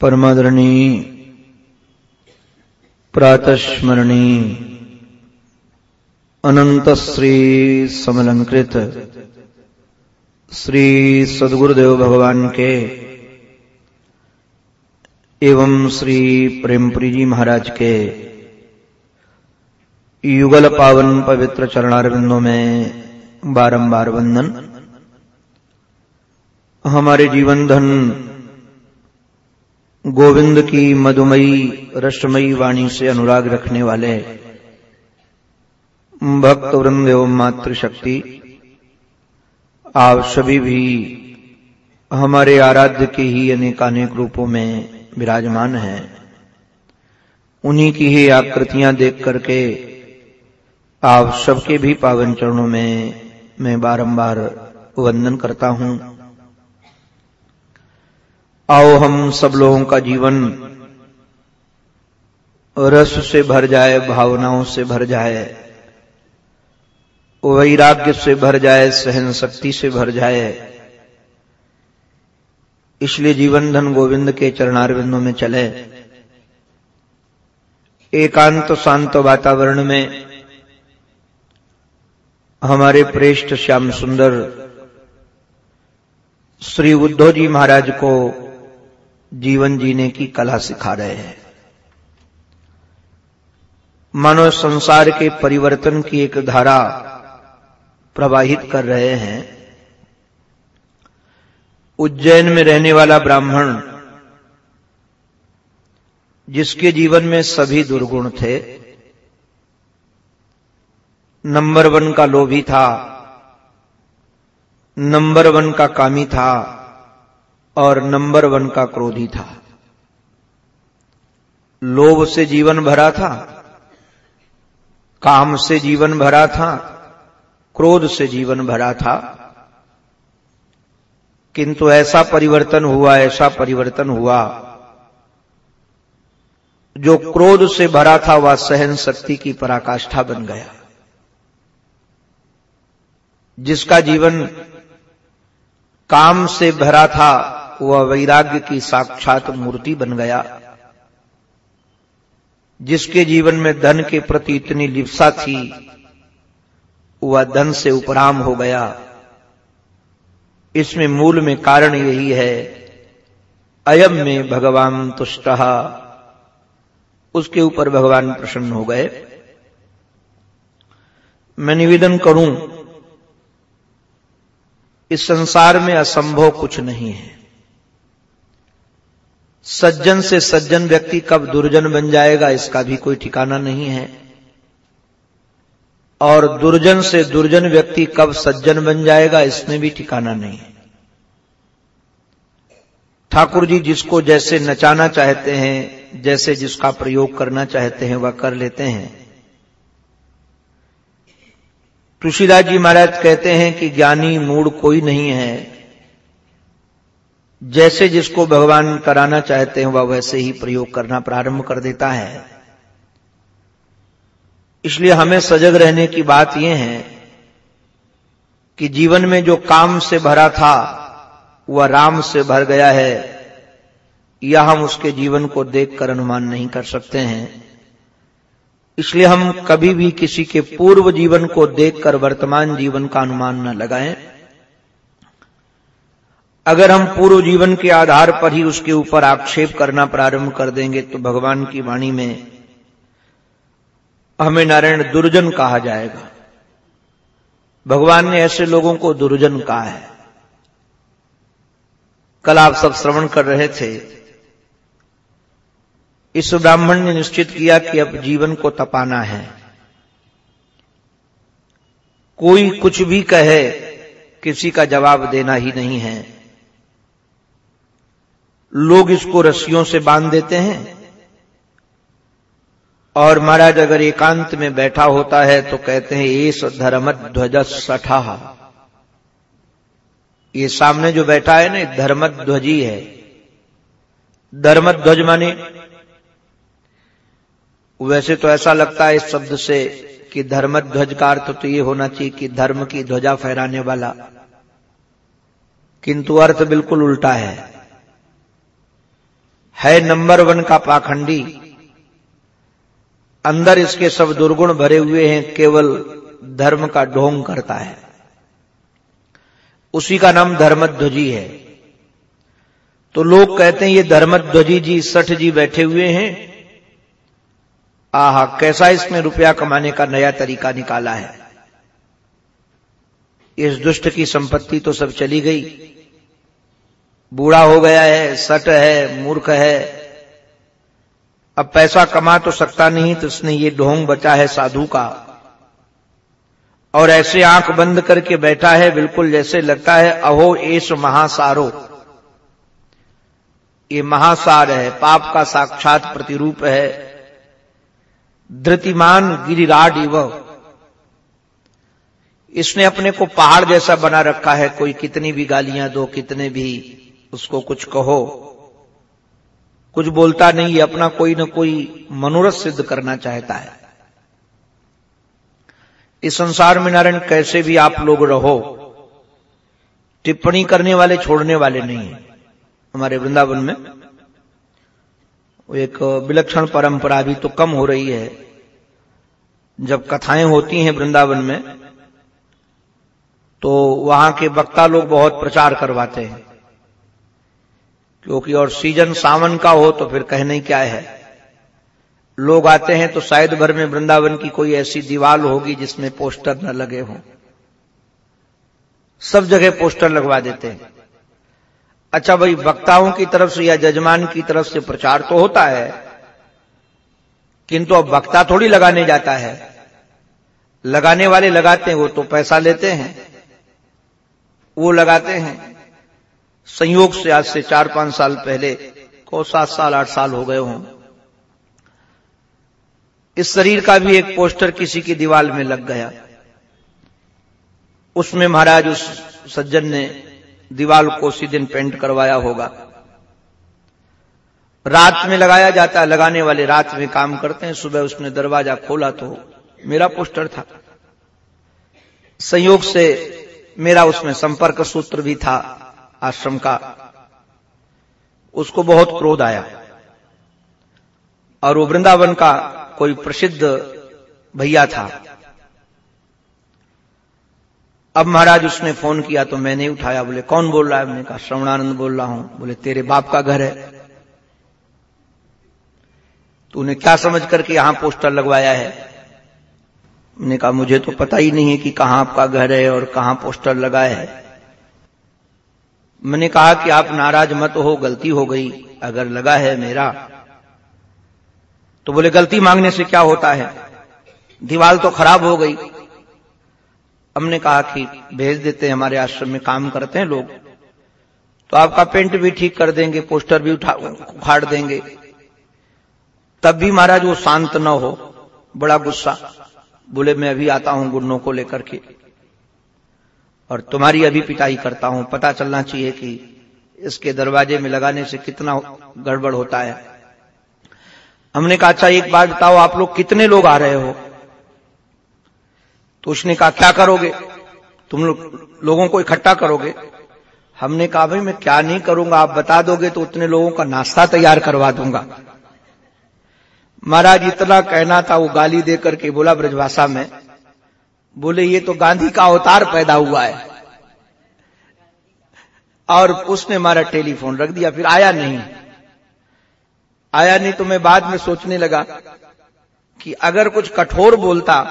परमादरणी, प्रातस्मरणी अनंत श्री समलंकृत, श्री सदगुरुदेव भगवान के, एवं श्री प्रेमपुरी जी महाराज के, युगल पावन पवित्र चरणारविंदों में बारंबार वंदन। हमारे जीवन धन गोविंद की मधुमयी रश्मयी वाणी से अनुराग रखने वाले भक्त वृंद एवं मातृशक्ति, आप सभी भी हमारे आराध्य के ही अनेकानेक रूपों में विराजमान हैं। उन्हीं की ही आकृतियाँ देख करके आप सबके भी पावन चरणों में मैं बारंबार वंदन करता हूँ। आओ हम सब लोगों का जीवन। रस से भर जाए, भावनाओं से भर जाए, वैराग्य से भर जाए सहन शक्ति से भर जाए। इसलिए जीवन धन गोविंद के चरणारविंदों में चले। एकांत शांत वातावरण में हमारे प्रेष्ठ श्याम सुंदर, श्री उद्धव जी महाराज को जीवन जीने की कला सिखा रहे हैं। मानव संसार के परिवर्तन की एक धारा प्रवाहित कर रहे हैं। उज्जैन में रहने वाला ब्राह्मण, जिसके जीवन में सभी दुर्गुण थे, नंबर वन का लोभी था, नंबर वन का कामी था और नंबर वन का क्रोधी था। लोभ से जीवन भरा था, काम से जीवन भरा था, क्रोध से जीवन भरा था। किंतु ऐसा परिवर्तन हुआ, ऐसा परिवर्तन हुआ। जो क्रोध से भरा था, वह सहन शक्ति की पराकाष्ठा बन गया। जिसका जीवन काम से भरा था वह वैराग्य की साक्षात मूर्ति बन गया। जिसके जीवन में धन के प्रति इतनी लिप्सा थी, वह धन से उपराम हो गया। इसमें मूल में कारण यही है, अयम में भगवान तुष्ट। उसके ऊपर भगवान प्रसन्न हो गए। मैं निवेदन करूँ, इस संसार में असंभव कुछ नहीं है। सज्जन से सज्जन व्यक्ति कब दुर्जन बन जाएगा, इसका भी कोई ठिकाना नहीं है। और दुर्जन से दुर्जन व्यक्ति कब सज्जन बन जाएगा, इसमें भी ठिकाना नहीं है। ठाकुर जी जिसको जैसे नचाना चाहते हैं, जैसे जिसका प्रयोग करना चाहते हैं, वह कर लेते हैं। तुलसीदास जी महाराज कहते हैं कि ज्ञानी मूड कोई नहीं है। जैसे जिसको भगवान कराना चाहते हैं, वह वैसे ही प्रयोग करना प्रारंभ कर देता है। इसलिए हमें सजग रहने की बात यह है कि जीवन में जो काम से भरा था, वह राम से भर गया है। या हम उसके जीवन को देखकर अनुमान नहीं कर सकते हैं। इसलिए हम कभी भी किसी के पूर्व जीवन को देखकर वर्तमान जीवन का अनुमान न लगाएँ। अगर हम पूर्व जीवन के आधार पर ही उसके ऊपर आक्षेप करना प्रारंभ कर देंगे तो भगवान की वाणी में हमें नारायण दुर्जन कहा जाएगा। भगवान ने ऐसे लोगों को दुर्जन कहा है। कल आप सब श्रवण कर रहे थे। इस ब्राह्मण ने निश्चित किया कि अब जीवन को तपाना है। कोई कुछ भी कहे, किसी का जवाब देना ही नहीं है। लोग इसको रस्सियों से बाँध देते हैं। और महाराज अगर एकांत में बैठा होता है तो कहते हैं, एस धर्म ध्वज सठा। ये सामने जो बैठा है ना धर्म ध्वजी है। धर्म ध्वज माने, वैसे तो ऐसा लगता है इस शब्द से कि धर्म ध्वज का अर्थ तो ये होना चाहिए कि धर्म की ध्वजा फहराने वाला। किंतु अर्थ बिल्कुल उल्टा है। है नंबर वन का पाखंडी। अंदर इसके सब दुर्गुण भरे हुए हैं, केवल धर्म का ढोंग करता है। उसी का नाम धर्मध्वजी है। तो लोग कहते हैं, ये धर्मध्वजी जी, सठ जी बैठे हुए हैं। आहा, कैसा इसने रुपया कमाने का नया तरीका निकाला है? इस दुष्ट की संपत्ति तो सब चली गई। बूढ़ा हो गया है, सट है, मूर्ख है। अब पैसा कमा तो सकता नहीं तो उसने ये ढोंग बचा है साधु का। और ऐसे आँख बंद करके बैठा है, बिल्कुल जैसे लगता है, अहो, एस महासारो। ये महासार है, पाप का साक्षात प्रतिरूप है। धृतिमान गिरिराड इव। इसने अपने को पहाड़ जैसा बना रखा है, कोई कितनी भी गालियाँ दो, कितने भी। उसको कुछ कहो। कुछ बोलता नहीं, अपना कोई ना कोई मनोरथ सिद्ध करना चाहता है। इस संसार में नारायण, कैसे भी आप लोग रहो, टिप्पणी करने वाले, छोड़ने वाले नहीं है। हमारे वृंदावन में एक विलक्षण परंपरा भी तो कम हो रही है। जब कथाएँ होती हैं वृंदावन में तो वहाँ के वक्ता लोग बहुत प्रचार करवाते हैं। क्योंकि और सीज़न सावन का हो तो फिर कहने क्या है? लोग आते हैं तो शायद भर में वृंदावन की कोई ऐसी दीवार होगी जिसमें पोस्टर न लगे हों। सब जगह पोस्टर लगवा देते हैं। अच्छा भाई, वक्ताओं की तरफ़ से या जजमान की तरफ़ से प्रचार तो होता है, किंतु अब वक्ता थोड़ी लगाने जाता है। लगाने वाले लगाते हैं, वो तो पैसा लेते हैं। वो लगाते हैं। संयोग से आज से चार पाँच साल पहले को सात साल, आठ साल हो गए हों। इस शरीर का भी एक पोस्टर किसी की दीवार में लग गया। उसमें महाराज उस सज्जन ने दीवार को उसी दिन पेंट करवाया होगा। रात में लगाया जाता है लगाने वाले रात में काम करते हैं। सुबह उसने दरवाज़ा खोला तो मेरा पोस्टर था। संयोग से मेरा उसमें संपर्क सूत्र भी था। आश्रम का, उसको बहुत क्रोध आया। और वो वृंदावन का कोई प्रसिद्ध भैया था। अब महाराज उसने फ़ोन किया तो मैं नहीं उठाया, बोले, कौन बोल रहा है? मैंने कहा, श्रवणानंद बोल रहा हूँ। बोले, तेरे बाप का घर है। तूने क्या समझ करके यहाँ पोस्टर लगवाया है? मैंने कहा, मुझे तो पता ही नहीं है कि कहाँ आपका घर है और कहाँ पोस्टर लगाए है। मैंने कहा कि आप नाराज़ मत हो, गलती हो गई, अगर लगा है मेरा। तो बोले, गलती मांगने से क्या होता है? दीवार तो खराब हो गई। हमने कहा कि भेज देते हैं, हमारे आश्रम में काम करते हैं लोग। तो आपका पेंट भी ठीक कर देंगे, पोस्टर भी उठा, उखाड़ देंगे। तब भी महाराज वो शांत न हो, बड़ा गुस्सा। बोले, मैं अभी आता हूँ गुन्नों को लेकर के। और तुम्हारी अभी पिटाई करता हूँ। पता चलना चाहिए कि इसके दरवाजे में लगाने से कितना गड़बड़ होता है। हमने कहा अच्छा एक बात बताओ, आप लोग कितने लोग आ रहे हो? तो उसने कहा, क्या करोगे? तुम लोग, लोगों को इकट्ठा करोगे? हमने कहा, भाई, मैं क्या नहीं करूँगा, आप बता दोगे तो उतने लोगों का नाश्ता तैयार करवा दूँगा। महाराज, इतना कहना था, वो गाली दे करके बोला ब्रजभाषा में, बोले, ये तो गांधी का अवतार पैदा हुआ है। और उसने हमारा टेलीफोन, रख दिया, फिर आया नहीं। आया नहीं तो मैं बाद में सोचने लगा कि अगर कुछ कठोर बोलता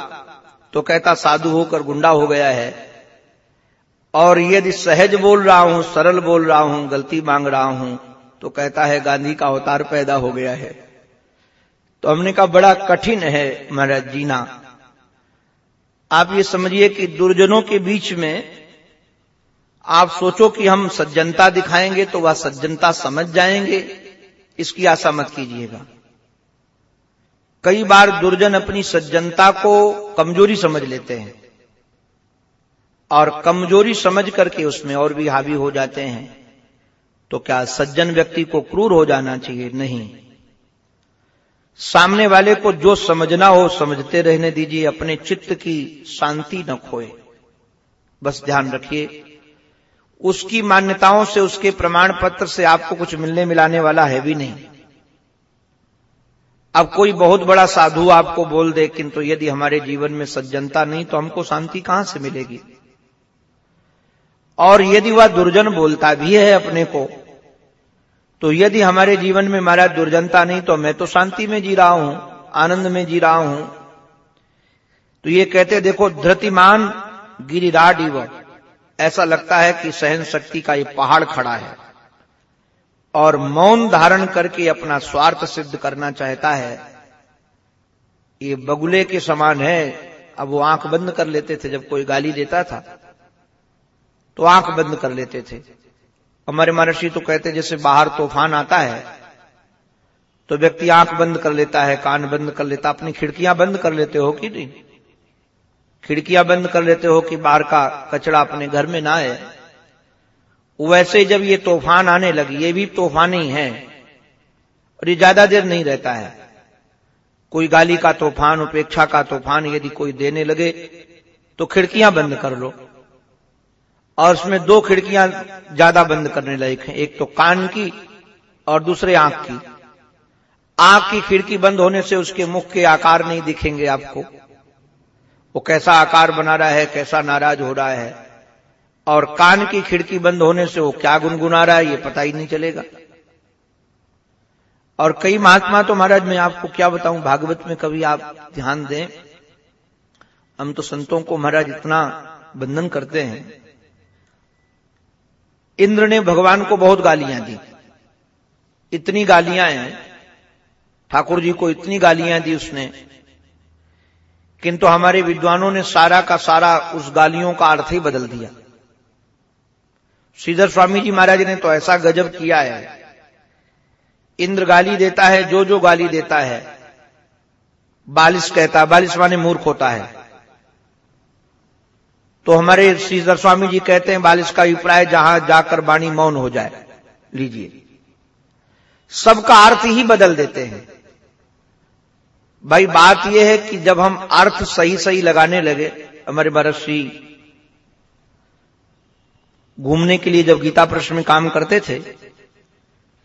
तो कहता, साधु होकर गुंडा हो गया है। और यदि सहज बोल रहा हूँ, सरल बोल रहा हूँ, गलती मांग रहा हूँ तो कहता है, गांधी का अवतार पैदा हो गया है। तो हमने कहा, बड़ा कठिन है महाराज जीना। आप ये समझिए कि दुर्जनों के बीच में आप सोचो कि हम सज्जनता दिखाएँगे तो वह सज्जनता समझ जाएँगे। इसकी आशा मत कीजिएगा। कई बार दुर्जन अपनी सज्जनता को कमज़ोरी समझ लेते हैं और कमज़ोरी समझ करके उसमें और भी हावी हो जाते हैं। तो क्या सज्जन व्यक्ति को क्रूर हो जाना चाहिए? नहीं। सामने वाले को जो समझना हो, समझते रहने दीजिए, अपने चित्त की शांति न खोए। बस ध्यान रखिए। उसकी मान्यताओं से, उसके प्रमाण पत्र से आपको कुछ मिलने मिलाने वाला है भी नहीं। अब कोई बहुत बड़ा साधु आपको बोल दे, किंतु यदि हमारे जीवन में सज्जनता नहीं तो हमको शांति कहाँ से मिलेगी? और यदि वह दुर्जन बोलता भी है अपने को तो यदि हमारे जीवन में हमारा दुर्जनता नहीं तो मैं तो शांति में जी रहा हूँ, आनंद में जी रहा हूँ। तो ये कहते, देखो, धृतिमान गिरिराड ऐसा लगता है कि सहन शक्ति का ये पहाड़ खड़ा है और मौन धारण करके अपना स्वार्थ सिद्ध करना चाहता है। ये बगुले के समान है। अब वो आँख बंद कर लेते थे जब कोई गाली देता था तो आँख बंद कर लेते थे। हमारे महर्षि तो कहते जैसे बाहर तूफ़ान आता है तो व्यक्ति आँख बंद कर लेता है, कान बंद कर लेता अपनी खिड़कियाँ बंद कर लेते हो कि नहीं? खिड़कियाँ बंद कर लेते हो कि बाहर का कचरा अपने घर में ना आए। वैसे जब ये तूफ़ान आने लगी, ये भी तूफ़ान ही है, और ये ज़्यादा देर नहीं रहता है। कोई गाली का तूफ़ान, उपेक्षा का तूफ़ान यदि कोई देने लगे तो खिड़कियाँ बंद कर लो। और उसमें दो खिड़कियाँ ज़्यादा बंद करने लायक हैं, एक तो कान की और दूसरे आँख की। आँख की खिड़की बंद होने से उसके मुख के आकार नहीं दिखेंगे आपको। वो कैसा आकार बना रहा है, कैसा नाराज़ हो रहा है। और कान की खिड़की बंद होने से वो क्या गुनगुना रहा है, ये पता ही नहीं चलेगा। और कई महात्मा तो महाराज, मैं आपको क्या बताऊँ, भागवत में कभी आप ध्यान दें, हम तो संतों को महाराज इतना बंधन करते हैं। इंद्र ने भगवान को बहुत गालियाँ दी। इतनी गालियाँ हैं, ठाकुर जी को इतनी गालियाँ दी उसने। किंतु हमारे विद्वानों ने सारा का सारा उस गालियों का अर्थ ही बदल दिया। श्रीधर स्वामी जी महाराज ने तो ऐसा गजब किया है। इंद्र गाली देता है, जो जो गाली देता है। बालिश कहता है बालिश माने मूर्ख होता है। तो हमारे श्रीधर स्वामी जी कहते हैं, बालिश का अभिप्राय, जहाँ जाकर वाणी मौन हो जाए, लीजिए। सबका अर्थ ही बदल देते हैं। भाई, बात यह है कि जब हम अर्थ सही सही लगाने लगे, हमारे महर्षि घूमने के लिए जब गीता प्रश्न में काम करते थे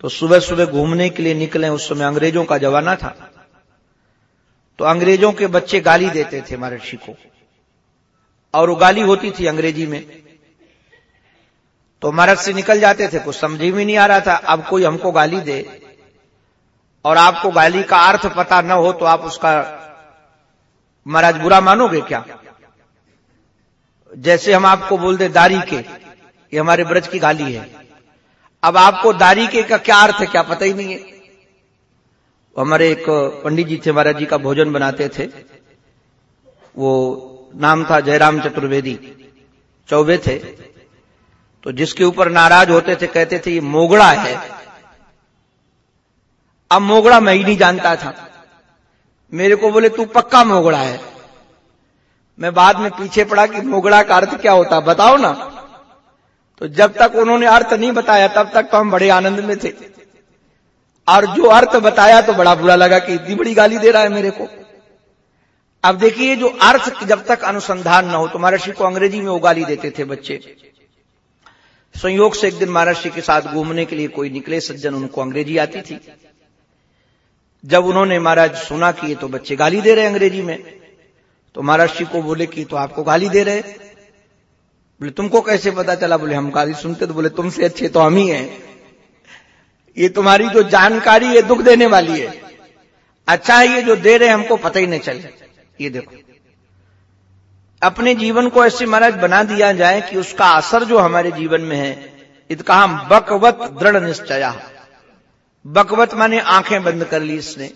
तो सुबह सुबह घूमने के लिए निकले उस समय अंग्रेज़ों का जमाना था तो अंग्रेज़ों के बच्चे गाली देते थे महर्षि को, और वो गाली होती थी अंग्रेज़ी में। तो महाराज से निकल जाते थे, कुछ समझ में नहीं आ रहा था, अब कोई हमको गाली दे और आपको गाली का अर्थ पता न हो तो आप उसका महाराज बुरा मानोगे क्या? जैसे हम आपको बोल दे दारी के, ये हमारे ब्रज की गाली है। अब आपको दारी के का क्या अर्थ है क्या पता ही नहीं है। हमारे एक पंडित जी थे, महाराज जी का भोजन बनाते थे। वो नाम था जयराम चतुर्वेदी चौबे थे। तो जिसके ऊपर नाराज़ होते थे, कहते थे, ये मोगड़ा है। अब मोगड़ा मैं ही नहीं जानता था। मेरे को बोले, तू पक्का मोगड़ा है? मैं बाद में पीछे पड़ा कि मोगड़ा का अर्थ क्या होता, बताओ ना। तो जब तक उन्होंने अर्थ नहीं बताया, तब तक तो हम बड़े आनंद में थे। और जो अर्थ बताया तो बड़ा बुरा लगा कि इतनी बड़ी गाली दे रहा है मेरे को। अब देखिए, जो अर्थ जब तक अनुसंधान न हो तो महर्षि को अंग्रेज़ी में वो गाली देते थे बच्चे। संयोग से एक दिन महर्षि के साथ घूमने के लिए कोई निकले, सज्जन, उनको अंग्रेज़ी आती थी। जब उन्होंने महाराज सुना कि ये तो बच्चे गाली दे रहे अंग्रेज़ी में तो महाराज को बोले कि तो आपको गाली दे रहे बोले, तुमको कैसे पता चला? बोले, हम गाली सुनते तो बोले, तुमसे अच्छे तो हम ही हैं। ये तुम्हारी जो जानकारी है, दुख देने वाली है। अच्छा है ये जो दे रहे हमको पता ही नहीं चले। ये देखो। अपने जीवन को ऐसे महाराज बना दिया जाए कि उसका असर जो हमारे जीवन में है इत कहा बकवत दृढ़ निश्चया। बकवत माने आँखें बंद कर ली इसने।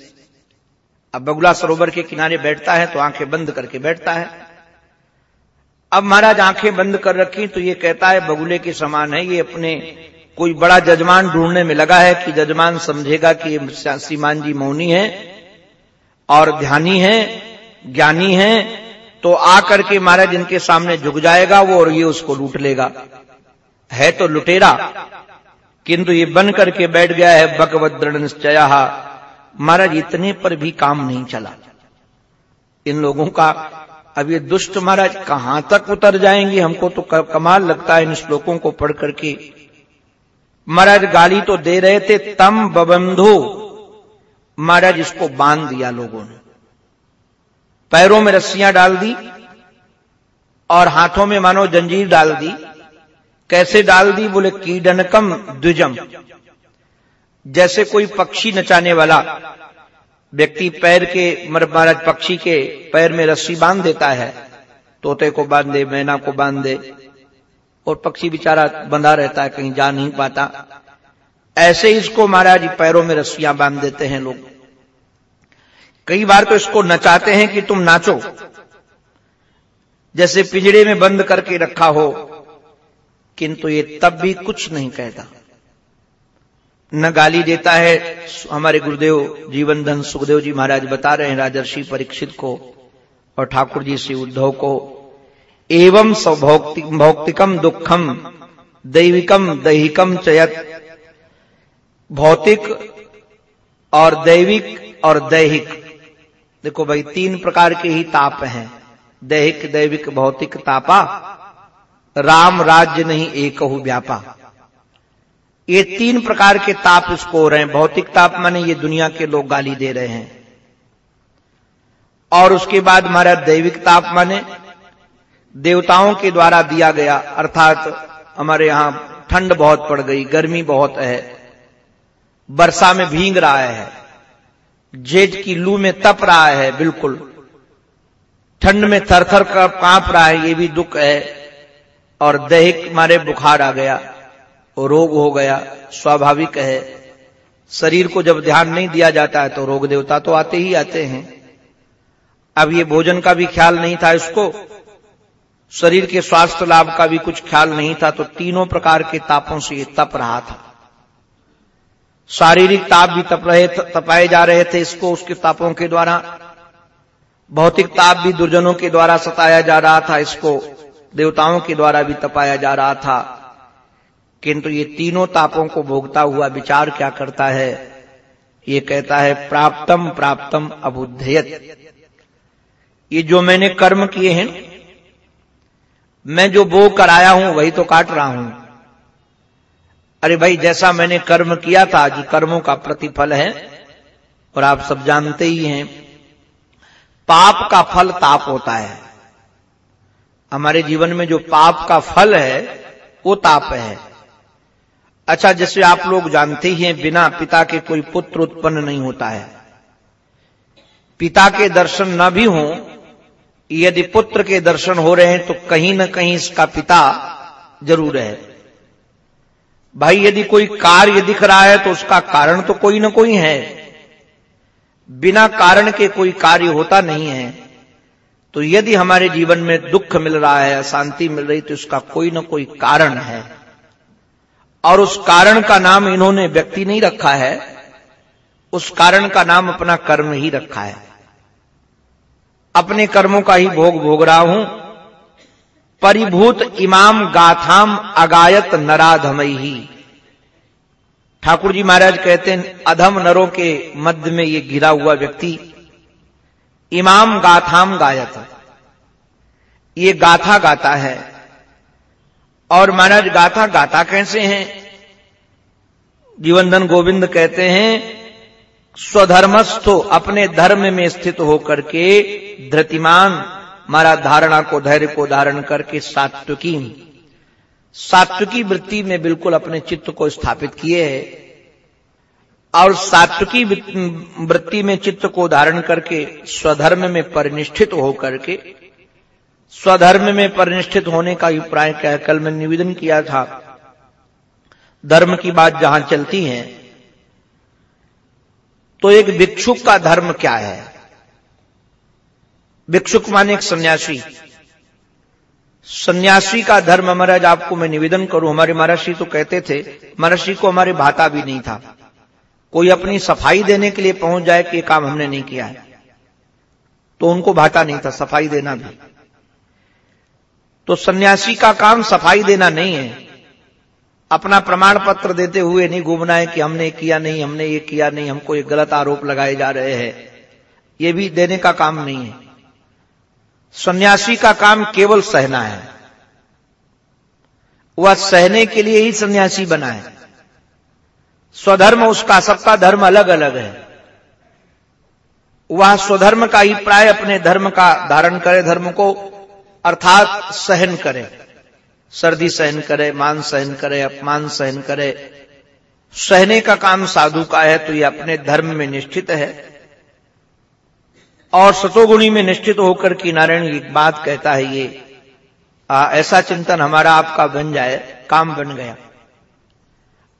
अब बगुला सरोवर के किनारे बैठता है तो आँखें बंद करके बैठता है। अब महाराज आँखें बंद कर रखी तो ये कहता है, बगुले के समान है, ये अपने कोई बड़ा जजमान ढूँढने में लगा है कि जजमान समझेगा कि श्रीमान जी मौनी है और ध्यानी है, ज्ञानी है तो आकर के महाराज इनके सामने झुक जाएगा वो और ये उसको लूट लेगा। है तो लुटेरा किंतु ये बन करके बैठ गया है बकवत दृढ़ निश्चय। महाराज, इतने पर भी काम नहीं चला। इन लोगों का, अब ये दुष्ट महाराज कहाँ तक उतर जाएँगे? हमको तो कमाल लगता है इन श्लोकों को पढ़ करके। महाराज, गाली तो दे रहे थे, तम बबंधु। महाराज, इसको बाँध दिया लोगों ने। पैरों में रस्सियाँ डाल दी और हाथों में मानो जंजीर डाल दी। कैसे डाल दी? बोले, कीडनकम द्विजम। जैसे कोई पक्षी नचाने वाला व्यक्ति पैर के, मर महाराज पक्षी के पैर में रस्सी बाँध देता है, तोते को बाँध दे मैना को बाँध दे और पक्षी बेचारा बंधा रहता है, कहीं जा नहीं पाता। ऐसे इसको महाराज पैरों में रस्सियाँ बाँध देते हैं लोग। कई बार तो इसको नचाते हैं कि तुम नाचो। जैसे पिंजड़े में बंद करके रखा हो किंतु ये तब भी कुछ नहीं कहता। न गाली देता है हमारे गुरुदेव जीवन धन सुखदेव जी महाराज बता रहे हैं राजर्षि परीक्षित को और ठाकुर जी श्री उद्धव को, एवं भौतिकम दुखम दैविकम दैहिकम चयत भौतिक और दैविक और दैहिक। देखो भाई, तीन प्रकार के ही ताप हैं। दैहिक, दैविक, भौतिक, तापा राम राज्य नहीं, एक व्यापा। ये तीन प्रकार के ताप इसको हो रहे हैं। भौतिक ताप माने ये दुनिया के लोग गाली दे रहे हैं। और उसके बाद हमारा दैविक ताप माने देवताओं के द्वारा दिया गया, अर्थात हमारे यहाँ ठंड बहुत पड़ गई, गर्मी बहुत है, वर्षा में भींग रहा है, जेठ की लू में तप रहा है, बिल्कुल। ठंड में थरथर काँप रहा है, ये भी दुख है। और दैहिक मारे बुखार आ गया रोग हो गया, स्वाभाविक है। शरीर को जब ध्यान नहीं दिया जाता है तो रोग देवता तो आते ही आते हैं। अब ये भोजन का भी ख्याल नहीं था इसको, शरीर के स्वास्थ्य लाभ का भी कुछ ख्याल नहीं था तो तीनों प्रकार के तापों से ये तप रहा था। शारीरिक ताप भी तप रहे तपाए जा रहे थे इसको, उसके तापों के द्वारा। भौतिक ताप भी दुर्जनों के द्वारा सताया जा रहा था इसको। देवताओं के द्वारा भी तपाया जा रहा था। किंतु ये तीनों तापों को भोगता हुआ विचार क्या करता है? ये कहता है, प्राप्तम प्राप्तम अबुद्धयत। ये जो मैंने कर्म किए हैं, मैं जो भोग कर आया हूँ, वही तो काट रहा हूँ। अरे भाई, जैसा मैंने कर्म किया था, जो कर्मों का प्रतिफल है, और आप सब जानते ही हैं, पाप का फल ताप होता है। हमारे जीवन में जो पाप का फल है, वो ताप है। अच्छा जैसे आप लोग जानते ही हैं, बिना पिता के कोई पुत्र उत्पन्न नहीं होता है। पिता के दर्शन न भी हो, यदि पुत्र के दर्शन हो रहे हैं तो कहीं न कहीं इसका पिता ज़रूर है। भाई, यदि कोई कार्य दिख रहा है तो उसका कारण तो कोई ना कोई है। बिना कारण के कोई कार्य होता नहीं है। तो यदि हमारे जीवन में दुख मिल रहा है अशांति मिल रही तो उसका कोई ना कोई कारण है। और उस कारण का नाम इन्होंने व्यक्ति नहीं रखा है, उस कारण का नाम अपना कर्म ही रखा है। अपने कर्मों का ही भोग भोग रहा हूँ। परिभूत इमाम गाथाम अगायत नराधमई ही। ठाकुर जी महाराज कहते हैं, अधम नरों के मध्य में ये गिरा हुआ व्यक्ति इमाम गाथाम गायत ये गाथा गाता है। और महाराज गाथा गाता कैसे हैं? जीवनधन गोविंद कहते हैं, स्वधर्मस्थो अपने धर्म में स्थित होकर के धृतिमान मारा धारणा को धैर्य को धारण करके सात्विकी। सात्विकी वृत्ति में बिल्कुल अपने चित्त को स्थापित किए है। और सात्विकी वृत्ति में चित्त को धारण करके स्वधर्म में परिनिष्ठित होकर के, स्वधर्म में परिनिष्ठित होने का अभिप्राय क्या कल मैं निवेदन किया था। धर्म की बात जहाँ चलती है तो एक भिक्षुक का धर्म क्या है? भिक्षुक माने एक सन्यासी। सन्यासी का धर्म, महाराज, आपको मैं निवेदन करूँ, हमारे महर्षि तो कहते थे महर्षि को हमारे भाता भी नहीं था। कोई अपनी सफ़ाई देने के लिए पहुँच जाए कि काम हमने नहीं किया है। तो उनको भाता नहीं था, सफ़ाई देना भी। तो सन्यासी का काम सफ़ाई देना नहीं है। अपना प्रमाण पत्र देते हुए नहीं घूमना है कि हमने किया नहीं, हमने ये किया नहीं, हमको ये गलत आरोप लगाए जा रहे हैं। ये भी देने का काम नहीं है। सन्यासी का काम केवल सहना है। वह सहने के लिए ही सन्यासी बना है। स्वधर्म उसका सबका धर्म अलग अलग है। वह स्वधर्म का ही प्राय अपने धर्म का धारण करे धर्म को अर्थात सहन करे। सर्दी सहन करे मान सहन करे अपमान सहन करे। सहने का काम साधु का है तो ये अपने धर्म में निश्चित है। और सतोगुणी में निश्चित होकर कि नारायण एक बात कहता है ये आ, ऐसा चिंतन हमारा आपका बन जाए काम बन गया।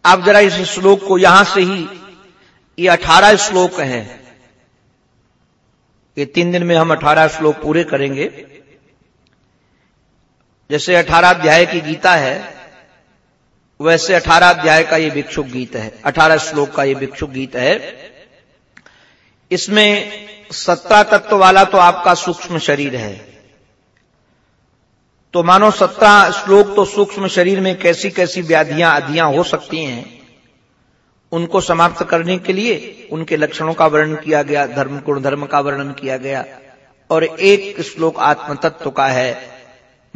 आप जरा इस श्लोक को यहाँ से ही, ये अठारह श्लोक हैं। ये तीन दिन में हम अठारह श्लोक पूरे करेंगे। जैसे अठारह अध्याय की गीता है, वैसे अठारह अध्याय का ये भिक्षुक गीत है, अठारह श्लोक का ये भिक्षुक गीत है। इसमें सत्ता तत्व वाला तो आपका सूक्ष्म शरीर है। तो मानो सत्ता श्लोक तो सूक्ष्म शरीर में कैसी कैसी व्याधियाँ अधियाँ हो सकती हैं? उनको समाप्त करने के लिए उनके लक्षणों का वर्णन किया गया, धर्म गुण धर्म का वर्णन किया गया। और एक श्लोक आत्म तत्व का है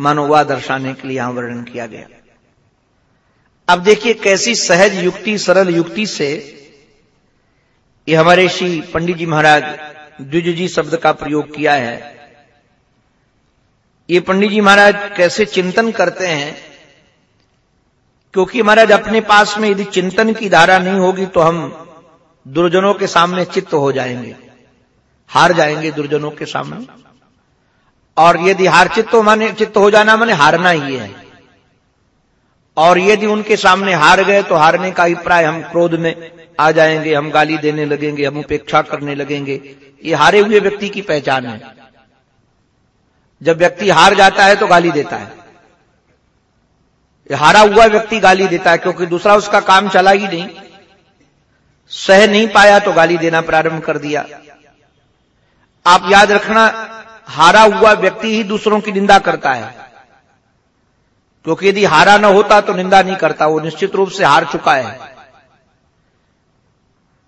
मानोवा दर्शाने के लिए यहाँ वर्णन किया गया। अब देखिए कैसी सहज युक्ति, सरल युक्ति से ये हमारे श्री पंडित जी महाराज द्विज जी शब्द का प्रयोग किया है। ये पंडित जी महाराज कैसे चिंतन करते हैं? क्योंकि महाराज अपने पास में यदि चिंतन की धारा नहीं होगी तो हम दुर्जनों के सामने चित्त हो जाएँगे। हार जाएँगे दुर्जनों के सामने। और यदि हार चित्त माने, चित्त हो जाना माने हारना ही है। और यदि उनके सामने हार गए तो हारने का अभिप्राय हम क्रोध में आ जाएँगे, हम गाली देने लगेंगे, हम उपेक्षा करने लगेंगे। ये हारे हुए व्यक्ति की पहचान है। जब व्यक्ति हार जाता है तो गाली देता है। हारा हुआ व्यक्ति गाली देता है, क्योंकि दूसरा उसका काम चला ही नहीं। सह नहीं पाया तो गाली देना प्रारंभ कर दिया। आप याद रखना, हारा हुआ व्यक्ति ही दूसरों की निंदा करता है। क्योंकि यदि हारा न होता तो निंदा नहीं करता, वो निश्चित रूप से हार चुका है।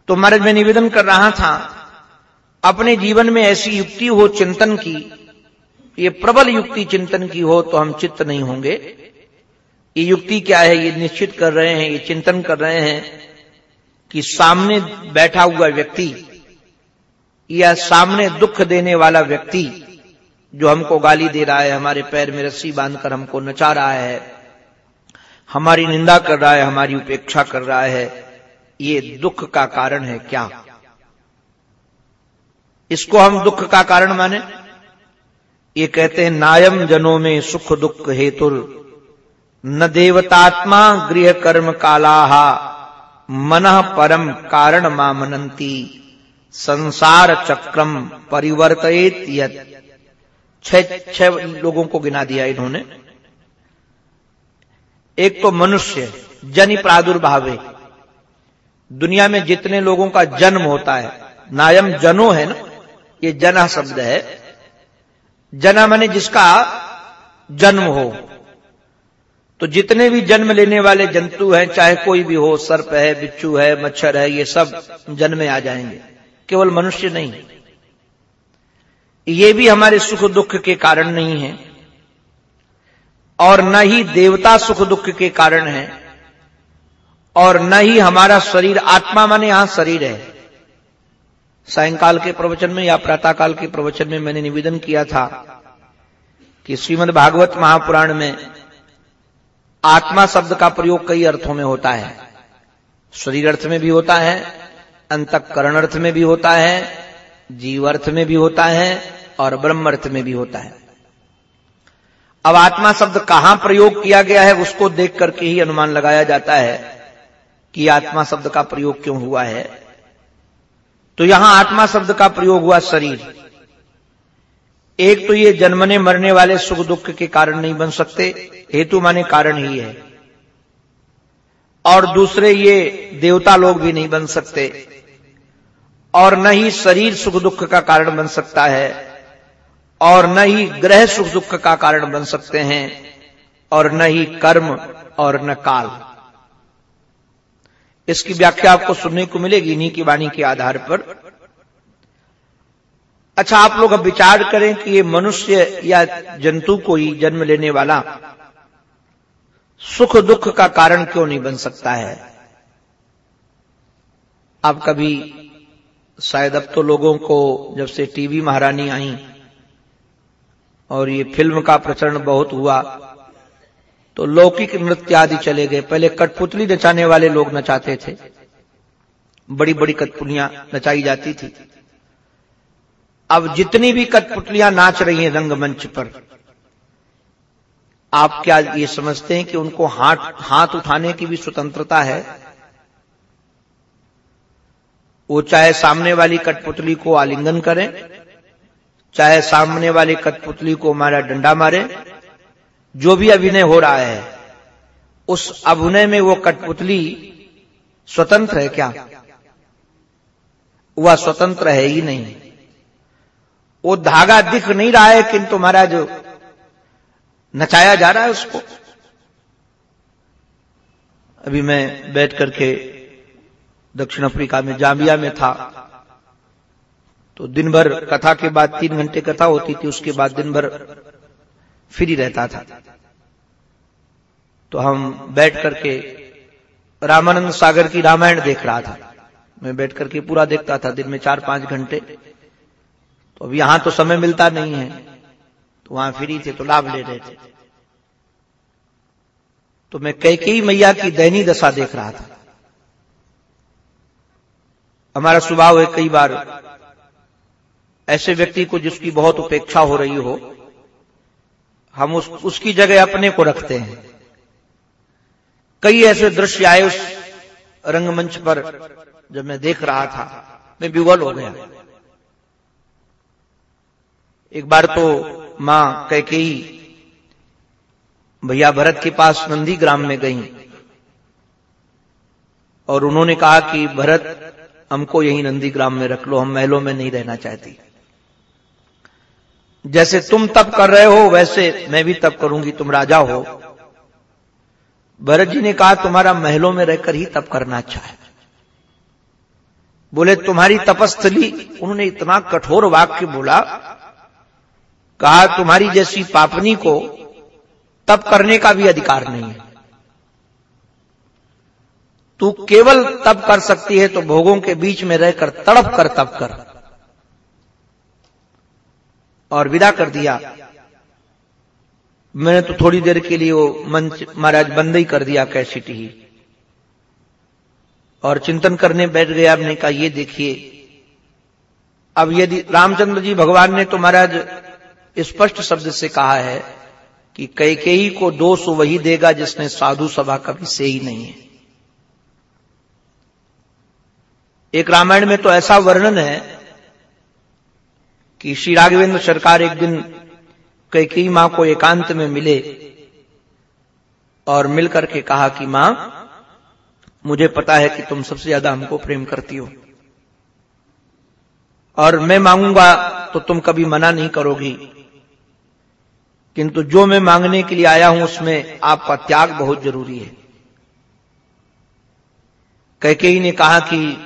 तो महाराज मैं निवेदन कर रहा था, अपने जीवन में ऐसी युक्ति हो, चिंतन की ये प्रबल युक्ति चिंतन की हो तो हम चित्त नहीं होंगे। ये युक्ति क्या है? ये निश्चित कर रहे हैं, ये चिंतन कर रहे हैं कि सामने बैठा हुआ व्यक्ति या सामने दुख देने वाला व्यक्ति जो हमको गाली दे रहा है, हमारे पैर में रस्सी बांधकर हमको नचा रहा है, हमारी निंदा कर रहा है, हमारी उपेक्षा कर रहा है, ये दुख का कारण है क्या? इसको हम दुख का कारण माने? ये कहते हैं, नायम जनों में सुख दुख हेतुर, न देवतात्मा गृह कर्म कालाहा, मन परम कारण मामनंती, संसार चक्रम परिवर्तित छह छह लोगों को गिना दिया इन्होंने। एक तो मनुष्य, जन प्रादुर्भावे। दुनिया में जितने लोगों का जन्म होता है, नायम जनो है ना, ये जना शब्द है। जना माने जिसका जन्म हो। तो जितने भी जन्म लेने वाले जंतु हैं, चाहे कोई भी हो, सर्प है, बिच्छू है, मच्छर है, ये सब जन्म आ जाएँगे। केवल मनुष्य नहीं। ये भी हमारे सुख दुख के कारण नहीं है। और न ही देवता सुख दुख के कारण है। और न ही हमारा शरीर आत्मा माने यहाँ शरीर है। सायंकाल के प्रवचन में या प्रातःकाल के प्रवचन में मैंने निवेदन किया था कि श्रीमद भागवत महापुराण में आत्मा शब्द का प्रयोग कई अर्थों में होता है। शरीर अर्थ में भी होता है, अंतकरण अर्थ में भी होता है, जीव अर्थ में भी होता है और ब्रह्म अर्थ में भी होता है। अब आत्मा शब्द कहाँ प्रयोग किया गया है उसको देख करके ही अनुमान लगाया जाता है कि आत्मा शब्द का प्रयोग क्यों हुआ है। तो यहाँ आत्मा शब्द का प्रयोग हुआ शरीर। एक तो ये जन्मने मरने वाले सुख दुख के कारण नहीं बन सकते, हेतु माने कारण ही है। और दूसरे ये देवता लोग भी नहीं बन सकते, और न ही शरीर सुख दुख का कारण बन सकता है, और न ही ग्रह सुख दुख का कारण बन सकते हैं, और न ही कर्म और न काल। इसकी व्याख्या आपको सुनने को मिलेगी, इन्हीं की वाणी के आधार पर। अच्छा आप लोग अब विचार करें कि ये मनुष्य या जंतु को ही जन्म लेने वाला सुख दुख का कारण क्यों नहीं बन सकता है? आप कभी, शायद अब तो लोगों को जब से टीवी महारानी आई और ये फ़िल्म का प्रचलन बहुत हुआ तो लौकिक नृत्य आदि चले गए। पहले कठपुतली नचाने वाले लोग नचाते थे। बड़ी बड़ी कठपुतलियाँ नचाई जाती थी। अब जितनी भी कठपुतलियाँ नाच रही हैं रंगमंच पर, आप क्या ये समझते हैं कि उनको हाथ हाथ उठाने की भी स्वतंत्रता है? वो चाहे सामने वाली कठपुतली को आलिंगन करें, चाहे सामने वाली कठपुतली को हमारा डंडा मारे जो भी अभिनय हो रहा है, उस अभिनय में वो कठपुतली स्वतंत्र है क्या? वह स्वतंत्र है ही नहीं। वो धागा दिख नहीं रहा है, किंतु महाराज नचाया जा रहा है उसको। अभी मैं बैठ करके दक्षिण अफ्रीका में जाम्बिया में था। तो दिन भर कथा के बाद तीन घंटे कथा होती थी, उसके बाद दिन भर फ्री रहता था। तो हम बैठ करके रामानंद सागर की रामायण देख रहा था। मैं बैठ करके पूरा देखता था, दिन में चार पाँच घंटे। तो अब यहाँ तो समय मिलता नहीं है। तो वहाँ फ्री थे तो लाभ ले रहे थे। तो मैं कैकेयी मैया की दैनी दशा देख रहा था। हमारा स्वभाव है, कई बार ऐसे व्यक्ति को जिसकी बहुत उपेक्षा हो रही हो हम उस, उसकी जगह अपने को रखते हैं। कई ऐसे दृश्य आए उस रंगमंच पर जब मैं देख रहा था मैं विवल हो गया। एक बार तो माँ कैकेयी भैया भरत के पास नंदी ग्राम में गई। और उन्होंने कहा कि भरत हमको यही नंदी ग्राम में रख लो हम महलों में नहीं रहना चाहती। जैसे तुम तप कर रहे हो, वैसे मैं भी तप करूँगी, तुम राजा हो। भरत जी ने कहा, तुम्हारा महलों में रहकर ही तप करना अच्छा है। बोले, तुम्हारी तपस्थली, उन्होंने इतना कठोर वाक्य बोला, कहा, तुम्हारी जैसी पापनी को तप करने का भी अधिकार नहीं है। तू केवल तप कर सकती है तो भोगों के बीच में रहकर तड़प कर तप कर। और विदा कर दिया। मैंने तो थोड़ी देर के लिए वो मंच महाराज बंद ही कर दिया कैसी ही। और चिंतन करने बैठ गया आपने कहा, ये देखिए, अब यदि रामचंद्र जी भगवान ने तो महाराज स्पष्ट शब्द से कहा है कि कैकेयी को दोष वही देगा जिसने साधु सभा कभी से ही नहीं है। एक रामायण में तो ऐसा वर्णन है कि श्री राघवेंद्र सरकार एक दिन कैकेयी माँ को एकांत में मिले और मिलकर के कहा कि, माँ, मुझे पता है कि तुम सबसे ज़्यादा हमको प्रेम करती हो। और मैं मांगूँगा तो तुम कभी मना नहीं करोगी। किंतु जो मैं मांगने के लिए आया हूँ, उसमें आपका त्याग बहुत ज़रूरी है। कैकेयी ने कहा कि,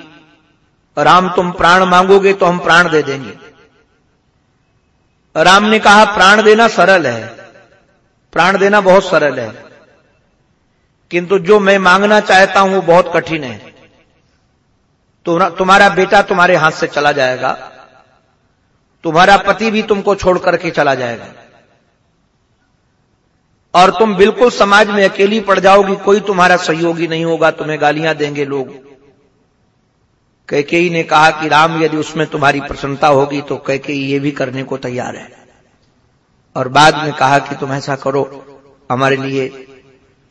राम, तुम प्राण मांगोगे तो हम प्राण दे देंगे। राम ने कहा, प्राण देना सरल है। प्राण देना बहुत सरल है। किंतु जो मैं मांगना चाहता हूँ वो बहुत कठिन है। तुम्हारा बेटा तुम्हारे हाथ से चला जाएगा। तुम्हारा पति भी तुमको छोड़ करके चला जाएगा। और तुम बिल्कुल समाज में अकेली पड़ जाओगी, कोई तुम्हारा सहयोगी नहीं होगा, तुम्हें गालियाँ देंगे लोग। कैकेयी ने कहा कि राम, यदि उसमें तुम्हारी प्रसन्नता होगी तो कैकेयी ये भी करने को तैयार है। और बाद में कहा कि तुम ऐसा करो, हमारे लिए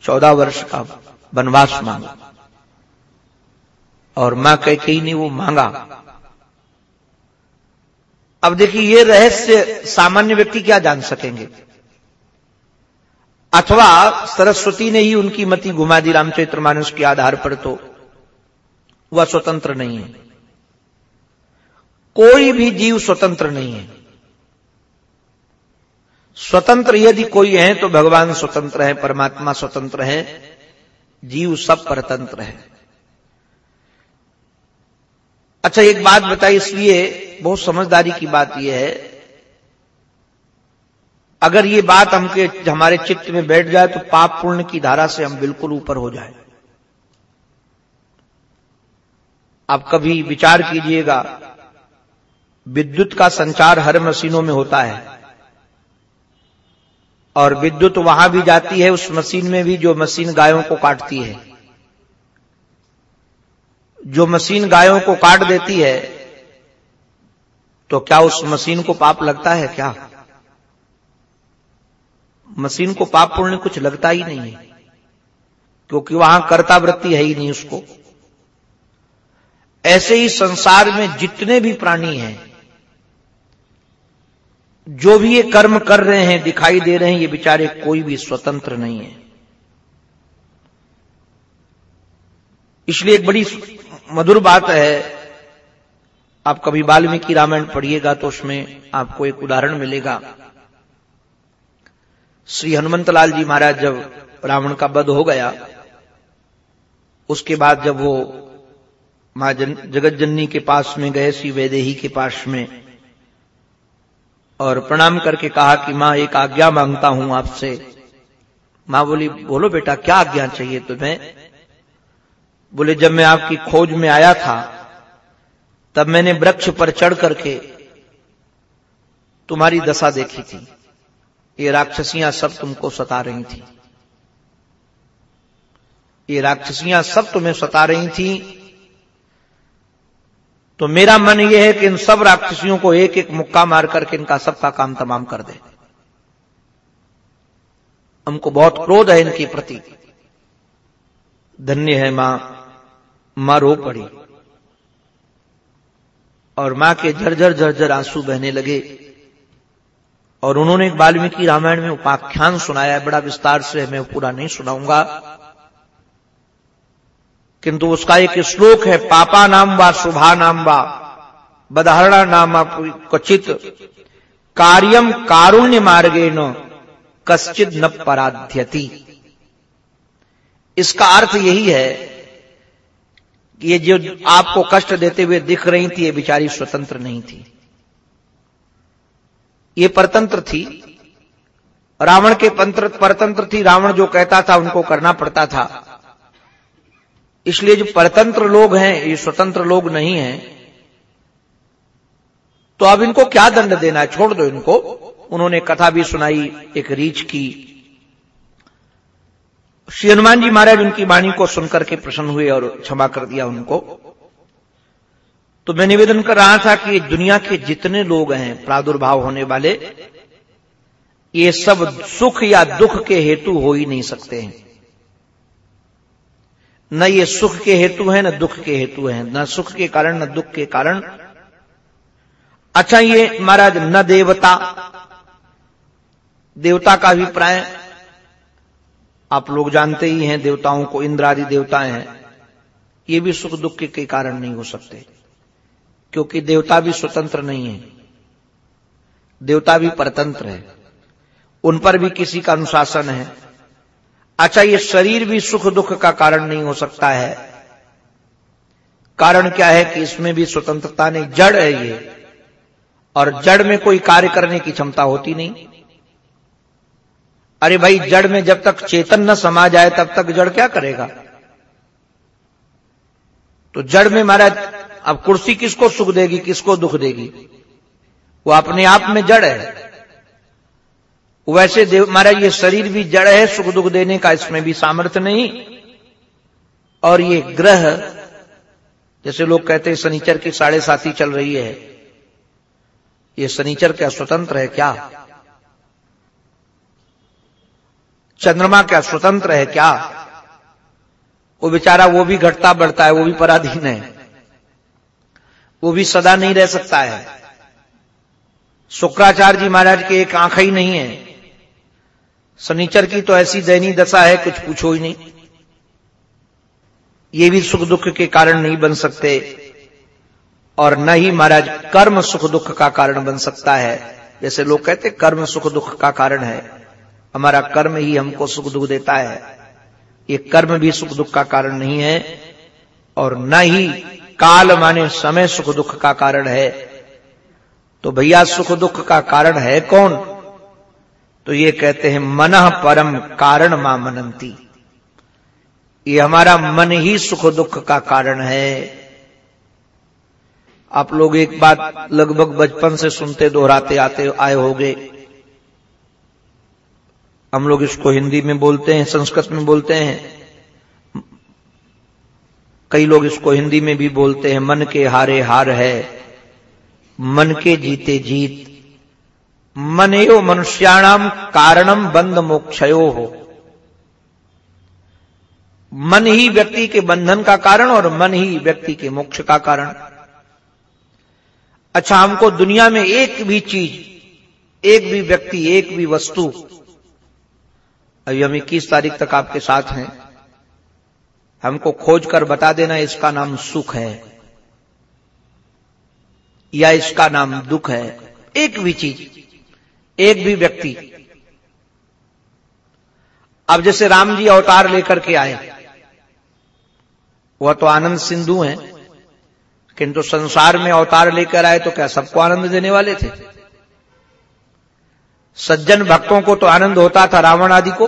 चौदह वर्ष का वनवास मांगो। और माँ कैकेयी ने वो मांगा। अब देखिए, ये रहस्य सामान्य व्यक्ति क्या जान सकेंगे? अथवा सरस्वती ने ही उनकी मति घुमा दी रामचरित्र मानस के आधार पर तो वह स्वतंत्र नहीं है। कोई भी जीव स्वतंत्र नहीं है। स्वतंत्र यदि कोई है तो भगवान स्वतंत्र है, परमात्मा स्वतंत्र है, जीव सब परतंत्र है। अच्छा एक बात बताई इसलिए बहुत समझदारी की बात यह है, अगर ये बात हमके, हमारे चित्त में बैठ जाए तो पाप पुण्य की धारा से हम बिल्कुल ऊपर हो जाए। आप कभी विचार कीजिएगा, विद्युत का संचार हर मशीनों में होता है। और विद्युत वहाँ भी जाती है, उस मशीन में भी जो मशीन गायों को काटती है। जो मशीन गायों को काट देती है तो क्या उस मशीन को पाप लगता है क्या? मशीन को पाप पुण्य कुछ लगता ही नहीं है, क्योंकि वहाँ कर्ता वृत्ति है ही नहीं उसको। ऐसे ही संसार में जितने भी प्राणी हैं, जो भी ये कर्म कर रहे हैं, दिखाई दे रहे हैं, ये बेचारे कोई भी स्वतंत्र नहीं है। इसलिए एक बड़ी मधुर बात है, आप कभी वाल्मीकि रामायण पढ़िएगा तो उसमें आपको एक उदाहरण मिलेगा। श्री हनुमंतलाल जी महाराज जब रावण का वध हो गया, उसके बाद जब वो माँ जगत जननी के पास में गए, श्री वैदेही के पास में, और प्रणाम करके कहा कि माँ, एक आज्ञा माँगता हूँ आपसे। माँ बोली, बोलो बेटा, क्या आज्ञा चाहिए तुम्हें? बोले, जब मैं आपकी खोज में आया था, तब मैंने वृक्ष पर चढ़ करके तुम्हारी दशा देखी थी। ये राक्षसियाँ सब तुमको सता रही थी। ये राक्षसियाँ सब तुम्हें सता रही थी तो मेरा मन यह है कि इन सब राक्षसियों को एक एक मुक्का मार करके इनका सबका काम तमाम कर दे। हमको बहुत क्रोध है इनके प्रति। धन्य है माँ माँ रो पड़ी। और माँ के झरझर झरझर आँसू बहने लगे। और उन्होंने एक वाल्मीकि रामायण में उपाख्यान सुनाया है, बड़ा विस्तार से मैं पूरा नहीं सुनाऊँगा। किंतु उसका एक श्लोक है, पापा नाम वा, शुभा नाम वा। बदहरणा नाम क्वचित। कार्यम कारुण्य मार्गे न कश्चित न पराध्यति। इसका अर्थ यही है कि ये जो आपको कष्ट देते हुए दिख रही थी, ये बिचारी स्वतंत्र नहीं थी। ये परतंत्र थी। रावण के पंत्र परतंत्र थी। रावण जो कहता था, उनको करना पड़ता था। इसलिए जो परतंत्र लोग हैं, ये स्वतंत्र लोग नहीं हैं तो अब इनको क्या दंड देना है? छोड़ दो इनको। उन्होंने कथा भी सुनाई, एक रीच की। श्री हनुमान जी महाराज उनकी वाणी को सुनकर के प्रसन्न हुए और क्षमा कर दिया उनको। तो मैं निवेदन कर रहा था कि दुनिया के जितने लोग हैं, प्रादुर्भाव होने वाले, ये सब सुख या दुख के हेतु हो ही नहीं सकते हैं। न ये सुख के हेतु है, न दुख के हेतु है। न सुख के कारण, न दुख के कारण। अच्छा ये महाराज, न देवता। देवता का अभिप्राय, आप लोग जानते ही हैं, देवताओं को इंद्र आदि देवताएँ हैं। ये भी सुख दुख के कारण नहीं हो सकते। क्योंकि देवता भी स्वतंत्र नहीं है। देवता भी परतंत्र है। उन पर भी किसी का अनुशासन है। अच्छा ये शरीर भी सुख दुख का कारण नहीं हो सकता है। कारण क्या है कि इसमें भी स्वतंत्रता नहीं, जड़ है ये। और जड़ में कोई कार्य करने की क्षमता होती नहीं। अरे भाई, जड़ में जब तक चेतन न समा जाए, तब तक जड़ क्या करेगा? तो जड़ में महाराज, अब कुर्सी किसको सुख देगी, किसको दुख देगी? वो अपने आप में जड़ है। वैसे देव, महाराज, ये शरीर भी जड़ है सुख दुख देने का इसमें भी सामर्थ्य नहीं। और ये ग्रह, जैसे लोग कहते हैं, शनिचर की साढ़े साथी चल रही है। ये शनिचर क्या स्वतंत्र है क्या? चंद्रमा क्या स्वतंत्र है क्या? वो बेचारा, वो भी घटता बढ़ता है, वो भी पराधीन है। वो भी सदा नहीं रह सकता है। शुक्राचार्य जी महाराज के एक आँख ही नहीं है। शनिचर की तो ऐसी दयनीय दशा है, कुछ पूछो ही नहीं। ये भी सुख दुख के कारण नहीं बन सकते, और न ही महाराज कर्म सुख दुख का कारण बन सकता है। जैसे लोग कहते कर्म सुख दुख का कारण है। हमारा कर्म ही हमको सुख दुख देता है। ये कर्म भी सुख दुख का कारण नहीं है, और न ही काल माने समय सुख दुख का कारण है। तो भैया, सुख दुख का कारण है कौन? तो ये कहते हैं, मन परम कारण माँ मनंती। ये हमारा मन ही सुख दुख का कारण है। आप लोग एक बात लगभग बचपन से सुनते, दोहराते, आते, आए होंगे। हम लोग इसको हिंदी में बोलते हैं, संस्कृत में बोलते हैं। कई लोग इसको हिंदी में भी बोलते हैं, मन के हारे हार है, मन के जीते जीत। मन एव मनुष्याणाम कारणम बंद मोक्षयो हो मन ही व्यक्ति के बंधन का कारण और मन ही व्यक्ति के मोक्ष का कारण। अच्छा हमको दुनिया में एक भी चीज़, एक भी व्यक्ति, एक भी वस्तु, अभी हम इक्कीस तारीख तक आपके साथ हैं। हमको खोज कर बता देना इसका नाम सुख है, या इसका नाम दुख है। एक भी चीज़। एक भी व्यक्ति। अब जैसे राम जी अवतार लेकर के आए, वह तो आनंद सिंधु हैं, किंतु संसार में अवतार लेकर आए तो क्या सबको आनंद देने वाले थे? सज्जन भक्तों को तो आनंद होता था रावण आदि को।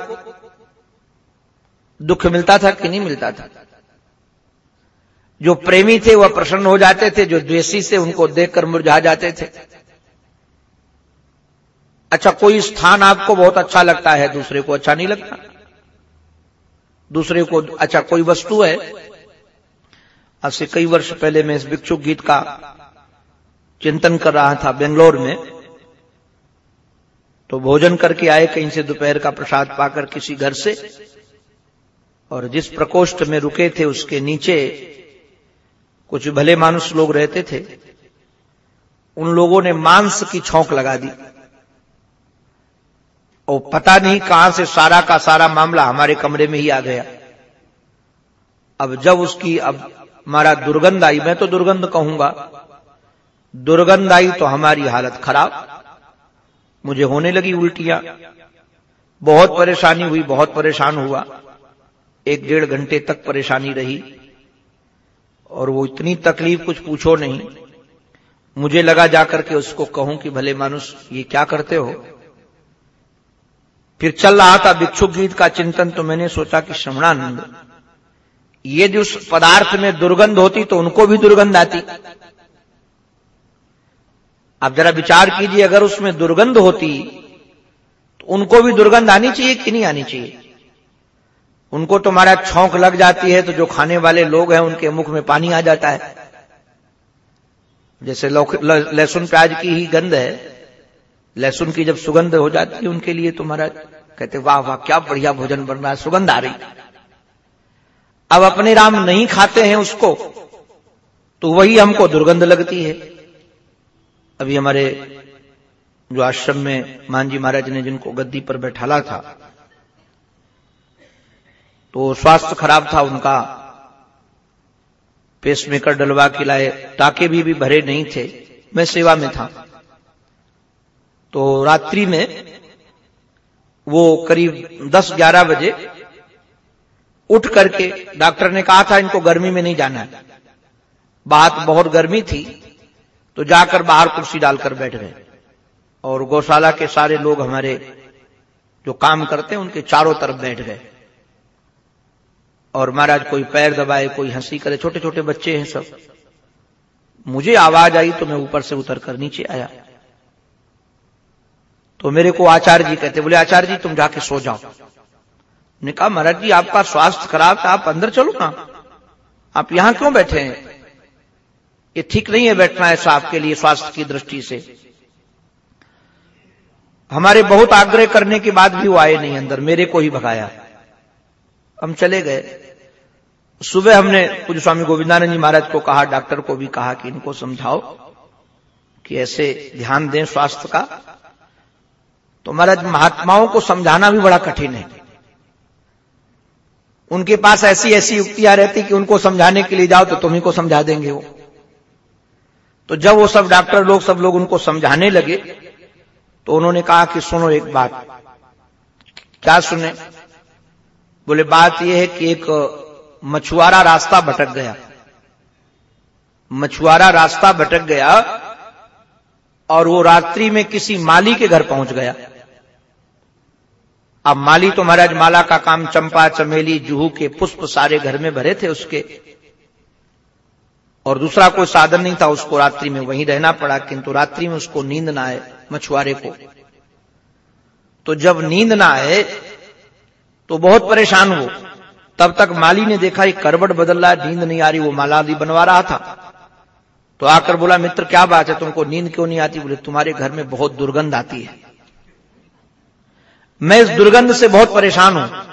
दुख मिलता था कि नहीं मिलता था? जो प्रेमी थे वह प्रसन्न हो जाते थे, जो द्वेषी से उनको देखकर मुरझा जाते थे। अच्छा कोई स्थान आपको बहुत अच्छा लगता है, दूसरे को अच्छा नहीं लगता? दूसरे को अच्छा कोई वस्तु है? आज से कई वर्ष पहले मैं इस भिक्षुक गीत का चिंतन कर रहा था बेंगलोर में। तो भोजन करके आए, कहीं से दोपहर का प्रसाद पाकर किसी घर से, और जिस प्रकोष्ठ में रुके थे, उसके नीचे कुछ भले मानुष लोग रहते थे, उन लोगों ने मांस की छौंक लगा दी। और पता नहीं कहाँ से सारा का सारा मामला हमारे कमरे में ही आ गया। अब जब उसकी, अब हमारा दुर्गंध आई, मैं तो दुर्गंध कहूँगा, दुर्गंध आई तो हमारी हालत खराब। मुझे होने लगी उल्टियाँ। बहुत परेशानी हुई, बहुत परेशान हुआ। एक डेढ़ घंटे तक परेशानी रही। और वो इतनी तकलीफ़ कुछ पूछो नहीं। मुझे लगा जाकर के उसको कहूँ कि भले मानुष, ये क्या करते हो? फिर चल रहा था भिक्षु गीत का चिंतन तो मैंने सोचा कि श्रवणानंद यदि उस पदार्थ में दुर्गंध होती तो उनको भी दुर्गंध आती। आप जरा विचार कीजिए, अगर उसमें दुर्गंध होती तो उनको भी दुर्गंध आनी चाहिए कि नहीं आनी चाहिए? उनको तो हमारा छौंक लग जाती है तो जो खाने वाले लोग हैं, उनके मुख में पानी आ जाता है। जैसे लहसुन प्याज की ही गंध है। लहसुन की जब सुगंध हो जाती है उनके लिए तो कहते वाह वाह क्या बढ़िया भोजन बन रहा है सुगंध आ रही अब अपने राम नहीं खाते हैं उसको तो वही हमको दुर्गंध लगती है। अभी हमारे जो आश्रम में मांझी महाराज ने जिनको गद्दी पर बैठाला था तो स्वास्थ्य खराब था उनका। पेसमेकर डलवा के लाए टाके भी, भी भरे नहीं थे मैं सेवा में था। तो रात्रि में वो करीब 10-11 बजे उठ करके डॉक्टर ने कहा था, इनको गर्मी में नहीं जाना है। बात बहुत गर्मी थी तो जाकर बाहर कुर्सी डालकर बैठ गए। और गौशाला के सारे लोग हमारे जो काम करते हैं, उनके चारों तरफ़ बैठ गए। और महाराज, कोई पैर दबाए, कोई हँसी करे छोटे छोटे बच्चे हैं सब। मुझे आवाज़ आई तो मैं ऊपर से उतर कर नीचे आया। तो मेरे को आचार्य जी कहते, बोले, आचार्य जी, तुम जाके सो जाओ। ने कहा, महाराज जी, आपका स्वास्थ्य खराब था, आप अंदर चलो ना आप यहाँ क्यों बैठे हैं? ये ठीक नहीं है बैठना ऐसा आपके लिए स्वास्थ्य की दृष्टि से। हमारे बहुत आग्रह करने के बाद भी वो आए नहीं अंदर, मेरे को ही भगाया। हम चले गए। सुबह हमने पूज्य स्वामी गोविंदानंद जी महाराज को कहा, डॉक्टर को भी कहा कि इनको समझाओ कि ऐसे ध्यान दें स्वास्थ्य का। तो महाराज, महात्माओं को समझाना भी बड़ा कठिन है। उनके पास ऐसी ऐसी युक्तियाँ रहती कि उनको समझाने के लिए जाओ तो तुम्ही को समझा देंगे वो। तो जब वो सब डॉक्टर लोग, सब लोग उनको समझाने लगे तो उन्होंने कहा कि सुनो एक बात। क्या सुने? बोले, बात यह है कि एक मछुआरा रास्ता भटक गया। मछुआरा रास्ता भटक गया और वो रात्रि में किसी माली के घर पहुँच गया। अब माली तो महाराज माला का काम चंपा, चमेली, जूहू के पुष्प सारे घर में भरे थे उसके। और दूसरा कोई साधन नहीं था उसको रात्रि में वहीं रहना पड़ा, किंतु रात्रि में उसको नींद ना आए मछुआरे को। तो जब नींद ना आए तो बहुत परेशान हो। तब तक माली ने देखा एक करबट बदल रहा है, नींद नहीं आ रही, वो माला आदि बनवा रहा था। तो आकर बोला, मित्र, क्या बात है, तुमको नींद क्यों नहीं आती? बोले, तुम्हारे घर में बहुत दुर्गंध आती है। मैं इस दुर्गंध से बहुत परेशान हूँ।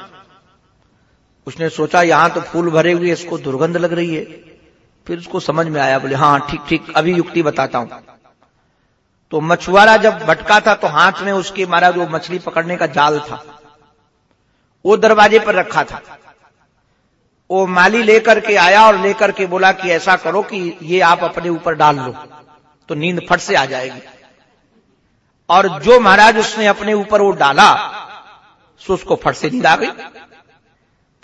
उसने सोचा, यहाँ तो फूल भरे हुए, इसको दुर्गंध लग रही है। फिर उसको समझ में आया, बोले हाँ ठीक ठीक, अभी युक्ति बताता हूँ। तो मछुआरा जब भटका था तो हाथ में उसके मारा जो मछली पकड़ने का जाल था, वो दरवाजे पर रखा था। वो माली लेकर के आया और लेकर के बोला कि ऐसा करो कि ये आप अपने ऊपर डाल लो तो नींद फट से आ जाएगी। और जो महाराज उसने अपने ऊपर वो डाला, सो उसको फट से नींद आ गई।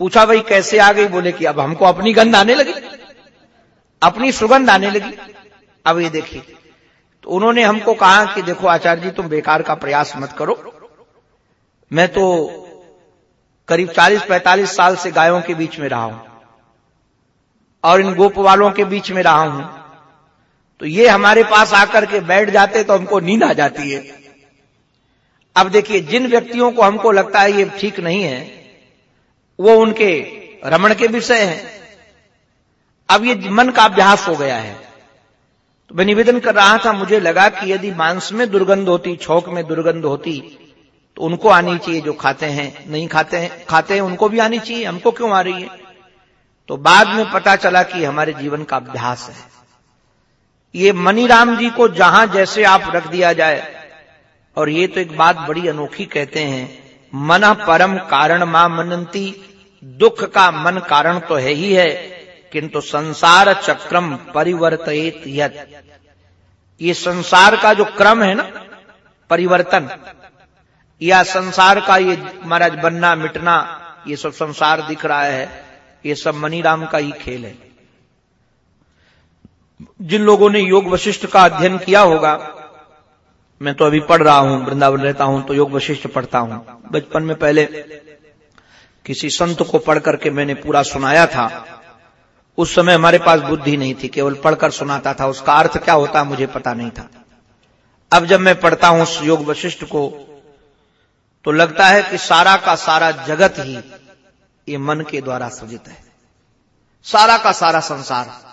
पूछा, भाई, कैसे आ गई? बोले कि, अब हमको अपनी गंध आने लगी, अपनी सुगंध आने लगी। अब ये देखिए तो उन्होंने हमको कहा कि, देखो आचार्य जी, तुम बेकार का प्रयास मत करो। मैं तो करीब 40-45 साल से गायों के बीच में रहा हूँ और इन गोप वालों के बीच में रहा हूँ। तो ये हमारे पास आकर के बैठ जाते तो हमको नींद आ जाती है। अब देखिए, जिन व्यक्तियों को हमको लगता है ये ठीक नहीं है, वो उनके रमण के विषय हैं। अब ये मन का अभ्यास हो गया है। तो मैं निवेदन कर रहा था, मुझे लगा कि यदि मांस में दुर्गंध होती, छोक में दुर्गंध होती तो उनको आनी चाहिए जो खाते हैं, नहीं खाते हैं खाते हैं, उनको भी आनी चाहिए, हमको क्यों आ रही है? तो बाद में पता चला कि हमारे जीवन का अभ्यास है। ये मनीराम जी को जहाँ जैसे आप रख दिया जाए। और ये तो एक बात बड़ी अनोखी कहते हैं, मन परम कारण माँ मनंती, दुख का मन कारण तो है ही है, किंतु संसार चक्रम परिवर्तित ये संसार का जो क्रम है ना, परिवर्तन, या संसार का ये महाराज बनना, मिटना, ये सब संसार दिख रहा है, ये सब मनीराम का ही खेल है। जिन लोगों ने योग वशिष्ठ का अध्ययन किया होगा, मैं तो अभी पढ़ रहा हूँ, वृंदावन रहता हूँ तो योग वशिष्ठ पढ़ता हूँ। बचपन में पहले किसी संत को पढ़ करके मैंने पूरा सुनाया था। उस समय हमारे पास बुद्धि नहीं थी, केवल पढ़कर सुनाता था। उसका अर्थ क्या होता मुझे पता नहीं था। अब जब मैं पढ़ता हूँ उस योग वशिष्ठ को तो लगता है कि सारा का सारा जगत ही ये मन के द्वारा सृजित है। सारा का सारा संसार।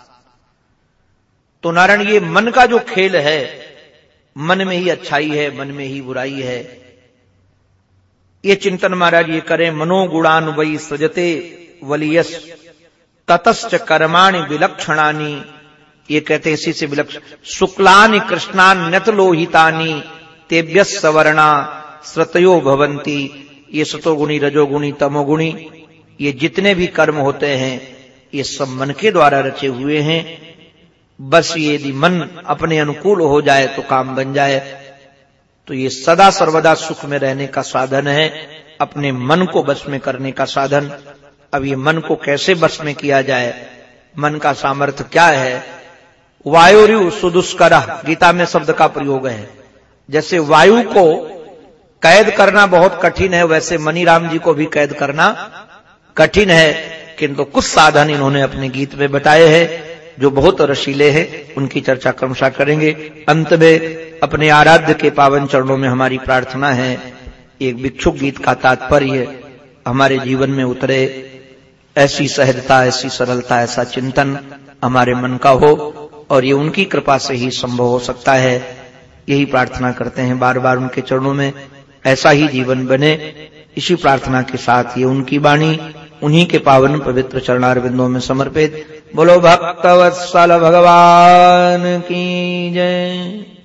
तो नारायण, ये मन का जो खेल है, मन में ही अच्छाई है, मन में ही बुराई है। ये चिंतन महाराज, ये करें मनोगुणान वही सजते वलियस, ततश्च कर्माणि विलक्षणानी। ये कहते इसी से विलक्षण शुक्लानि कृष्णान नतलोहितानी तेभ्य सवर्णा श्रतयो भवंती ये सतोगुणी, रजोगुणी, तमोगुणी, ये जितने भी कर्म होते हैं, ये सब मन के द्वारा रचे हुए हैं। बस ये यदि मन अपने अनुकूल हो जाए तो काम बन जाए। तो ये सदा सर्वदा सुख में रहने का साधन है, अपने मन को बस में करने का साधन। अब ये मन को कैसे बस में किया जाए? मन का सामर्थ्य क्या है? वायु सुदुष्कर, गीता में शब्द का प्रयोग है। जैसे वायु को कैद करना बहुत कठिन है, वैसे मनीराम जी को भी कैद करना कठिन है, किंतु कुछ साधन इन्होंने अपने गीत में बताए हैं। जो बहुत रसीले हैं, उनकी चर्चा क्रमशः करेंगे। अंत में अपने आराध्य के पावन चरणों में हमारी प्रार्थना है, एक भिक्षुक गीत का तात्पर्य, हमारे जीवन में उतरे, ऐसी सहजता, ऐसी सरलता, ऐसा चिंतन हमारे मन का हो, और ये उनकी कृपा से ही संभव हो सकता है। यही प्रार्थना करते हैं बार बार उनके चरणों में, ऐसा ही जीवन बने। इसी प्रार्थना के साथ ये उनकी वाणी उन्हीं के पावन पवित्र चरणार में समर्पित। बोलो भक्तवत्सल भगवान की जय।